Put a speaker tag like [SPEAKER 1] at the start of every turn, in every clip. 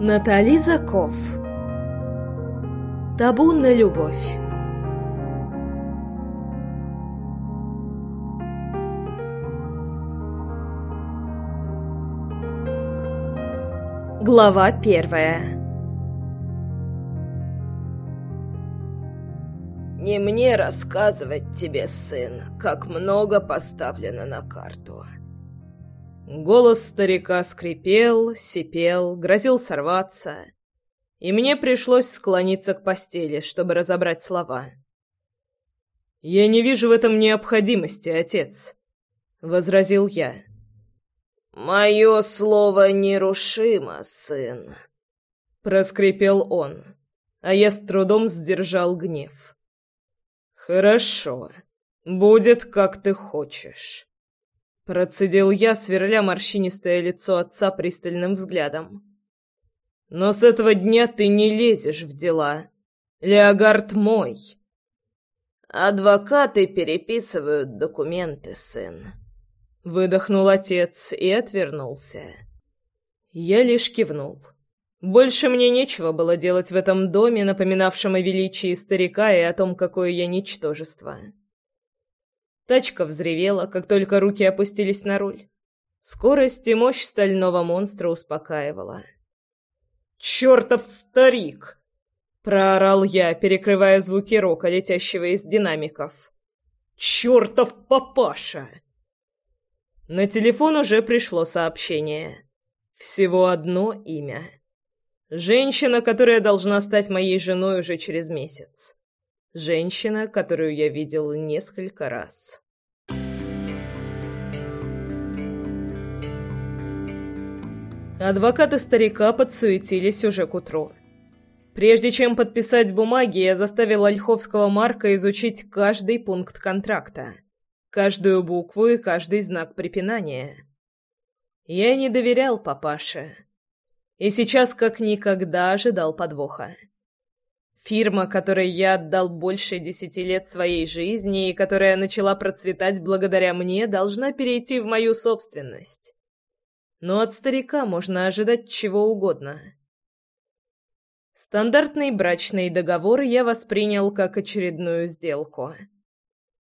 [SPEAKER 1] Натали Заков. Табу на любовь. Глава первая.
[SPEAKER 2] Не мне рассказывать тебе, сын, как много поставлено на карту.
[SPEAKER 1] Голос старика скрипел, сипел, грозил сорваться, и мне пришлось склониться к постели, чтобы разобрать слова. «Я не вижу в этом необходимости, отец», — возразил я.
[SPEAKER 2] «Мое слово нерушимо, сын», —
[SPEAKER 1] проскрипел он, а я с трудом сдержал гнев. «Хорошо, будет, как ты хочешь». Процедил я, сверля морщинистое лицо отца пристальным взглядом. «Но с этого дня ты не лезешь в дела. Леогард мой».
[SPEAKER 2] «Адвокаты переписывают документы, сын».
[SPEAKER 1] Выдохнул отец и отвернулся. Я лишь кивнул. Больше мне нечего было делать в этом доме, напоминавшем о величии старика и о том, какое я ничтожество. Тачка взревела, как только руки опустились на руль. Скорость и мощь стального монстра успокаивала. «Чёртов старик!» — проорал я, перекрывая звуки рока, летящего из динамиков. «Чёртов папаша!» На телефон уже пришло сообщение. Всего одно имя. Женщина, которая должна стать моей женой уже через месяц. Женщина, которую я видел несколько раз. Адвокаты старика подсуетились уже к утру. Прежде чем подписать бумаги, я заставил Ольховского Марка изучить каждый пункт контракта, каждую букву и каждый знак препинания. Я не доверял папаше. И сейчас как никогда ожидал подвоха. Фирма, которой я отдал больше десяти лет своей жизни и которая начала процветать благодаря мне, должна перейти в мою собственность. Но от старика можно ожидать чего угодно. Стандартный брачный договор я воспринял как очередную сделку.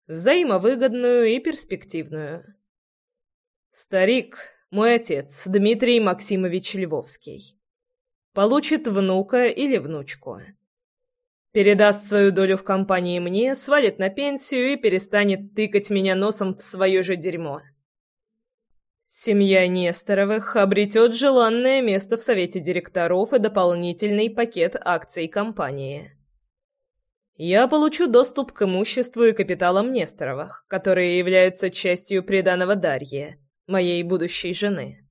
[SPEAKER 1] Взаимовыгодную и перспективную. Старик, мой отец, Дмитрий Максимович Львовский, получит внука или внучку передаст свою долю в компании мне, свалит на пенсию и перестанет тыкать меня носом в свое же дерьмо. Семья Несторовых обретет желанное место в совете директоров и дополнительный пакет акций компании. Я получу доступ к имуществу и капиталам Несторовых, которые являются частью приданого Дарье, моей будущей жены.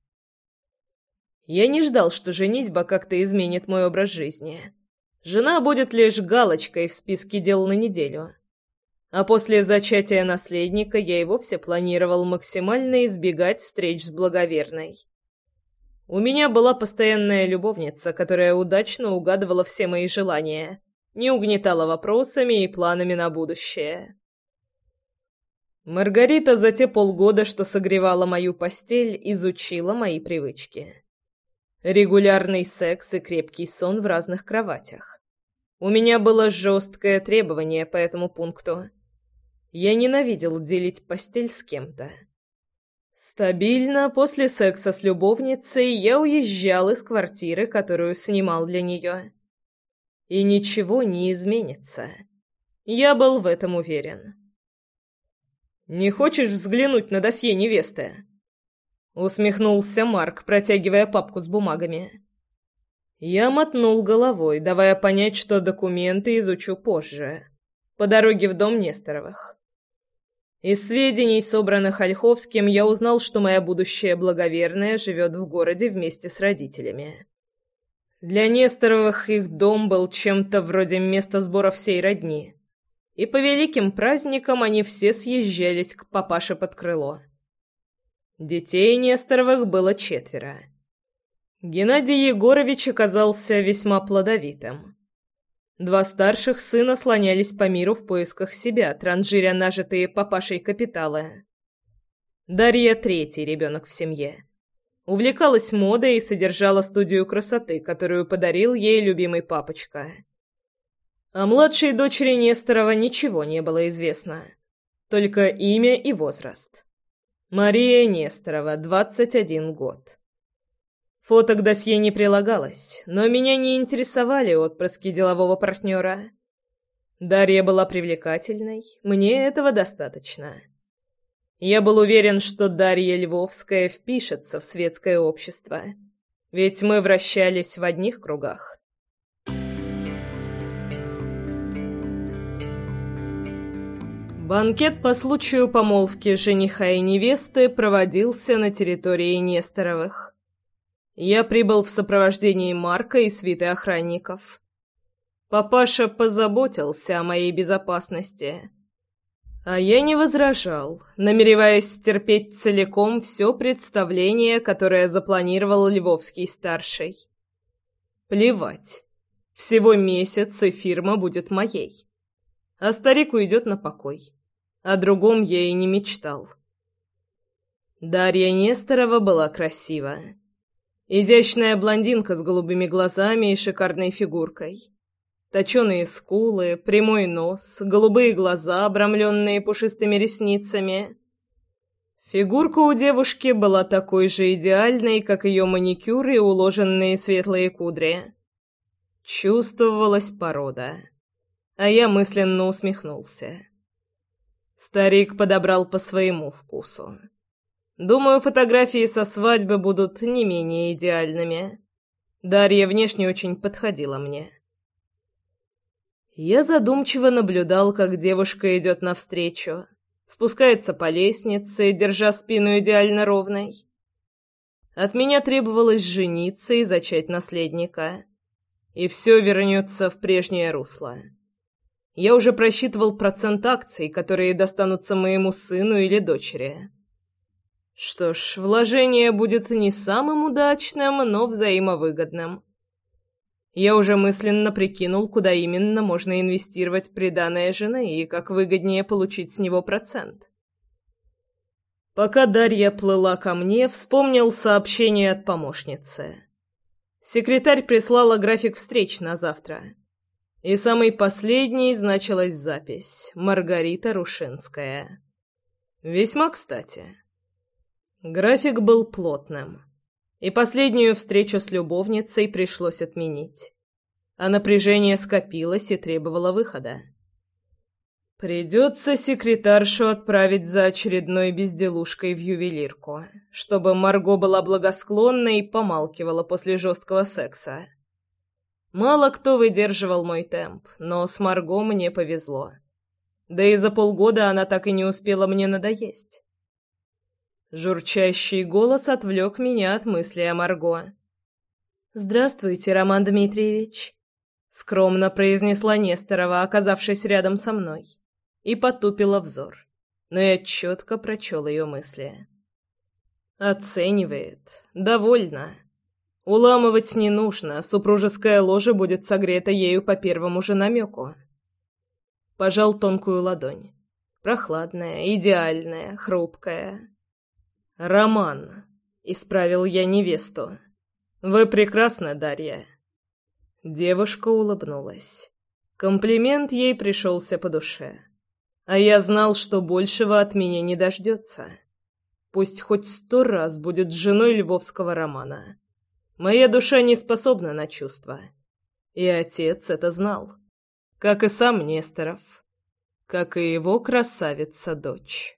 [SPEAKER 1] Я не ждал, что женитьба как-то изменит мой образ жизни. Жена будет лишь галочкой в списке дел на неделю. А после зачатия наследника я и вовсе планировал максимально избегать встреч с благоверной. У меня была постоянная любовница, которая удачно угадывала все мои желания, не угнетала вопросами и планами на будущее. Маргарита за те полгода, что согревала мою постель, изучила мои привычки. Регулярный секс и крепкий сон в разных кроватях. У меня было жесткое требование по этому пункту. Я ненавидел делить постель с кем-то. Стабильно после секса с любовницей я уезжал из квартиры, которую снимал для нее. И ничего не изменится. Я был в этом уверен. «Не хочешь взглянуть на досье невесты?» Усмехнулся Марк, протягивая папку с бумагами. Я мотнул головой, давая понять, что документы изучу позже, по дороге в дом Несторовых. Из сведений, собранных Ольховским, я узнал, что моя будущая благоверная живет в городе вместе с родителями. Для Несторовых их дом был чем-то вроде места сбора всей родни. И по великим праздникам они все съезжались к папаше под крыло. Детей Несторовых было четверо. Геннадий Егорович оказался весьма плодовитым. Два старших сына слонялись по миру в поисках себя, транжиря нажитые папашей капиталы. Дарья — третий ребенок в семье. Увлекалась модой и содержала студию красоты, которую подарил ей любимый папочка. О младшей дочери Несторова ничего не было известно. Только имя и возраст. Мария Несторова, 21 год. Фото к досье не прилагалось, но меня не интересовали отпрыски делового партнера. Дарья была привлекательной, мне этого достаточно. Я был уверен, что Дарья Львовская впишется в светское общество, ведь мы вращались в одних кругах. Банкет по случаю помолвки жениха и невесты проводился на территории Несторовых. Я прибыл в сопровождении Марка и свиты охранников. Папаша позаботился о моей безопасности. А я не возражал, намереваясь стерпеть целиком все представление, которое запланировал Львовский-старший. Плевать. Всего месяц, и фирма будет моей а старик уйдет на покой. О другом я и не мечтал. Дарья Несторова была красива. Изящная блондинка с голубыми глазами и шикарной фигуркой. Точеные скулы, прямой нос, голубые глаза, обрамленные пушистыми ресницами. Фигурка у девушки была такой же идеальной, как ее маникюр и уложенные светлые кудри. Чувствовалась порода а я мысленно усмехнулся. Старик подобрал по своему вкусу. Думаю, фотографии со свадьбы будут не менее идеальными. Дарья внешне очень подходила мне. Я задумчиво наблюдал, как девушка идет навстречу, спускается по лестнице, держа спину идеально ровной. От меня требовалось жениться и зачать наследника. И все вернется в прежнее русло. Я уже просчитывал процент акций, которые достанутся моему сыну или дочери. Что ж, вложение будет не самым удачным, но взаимовыгодным. Я уже мысленно прикинул, куда именно можно инвестировать приданое жены и как выгоднее получить с него процент. Пока Дарья плыла ко мне, вспомнил сообщение от помощницы. Секретарь прислала график встреч на завтра. И самой последней значилась запись «Маргарита Рушинская». Весьма кстати. График был плотным, и последнюю встречу с любовницей пришлось отменить. А напряжение скопилось и требовало выхода. Придется секретаршу отправить за очередной безделушкой в ювелирку, чтобы Марго была благосклонна и помалкивала после жесткого секса. Мало кто выдерживал мой темп, но с Марго мне повезло. Да и за полгода она так и не успела мне надоесть. Журчащий голос отвлек меня от мысли о Марго. «Здравствуйте, Роман Дмитриевич», — скромно произнесла Несторова, оказавшись рядом со мной, и потупила взор, но я четко прочел ее мысли. «Оценивает. Довольно. Уламывать не нужно, супружеская ложа будет согрета ею по первому же намеку. Пожал тонкую ладонь. Прохладная, идеальная, хрупкая. «Роман», — исправил я невесту. «Вы прекрасна, Дарья». Девушка улыбнулась. Комплимент ей пришелся по душе. А я знал, что большего от меня не дождется. Пусть хоть сто раз будет женой львовского романа. Моя душа не способна на чувства. И отец это знал. Как и сам Несторов. Как и его красавица-дочь.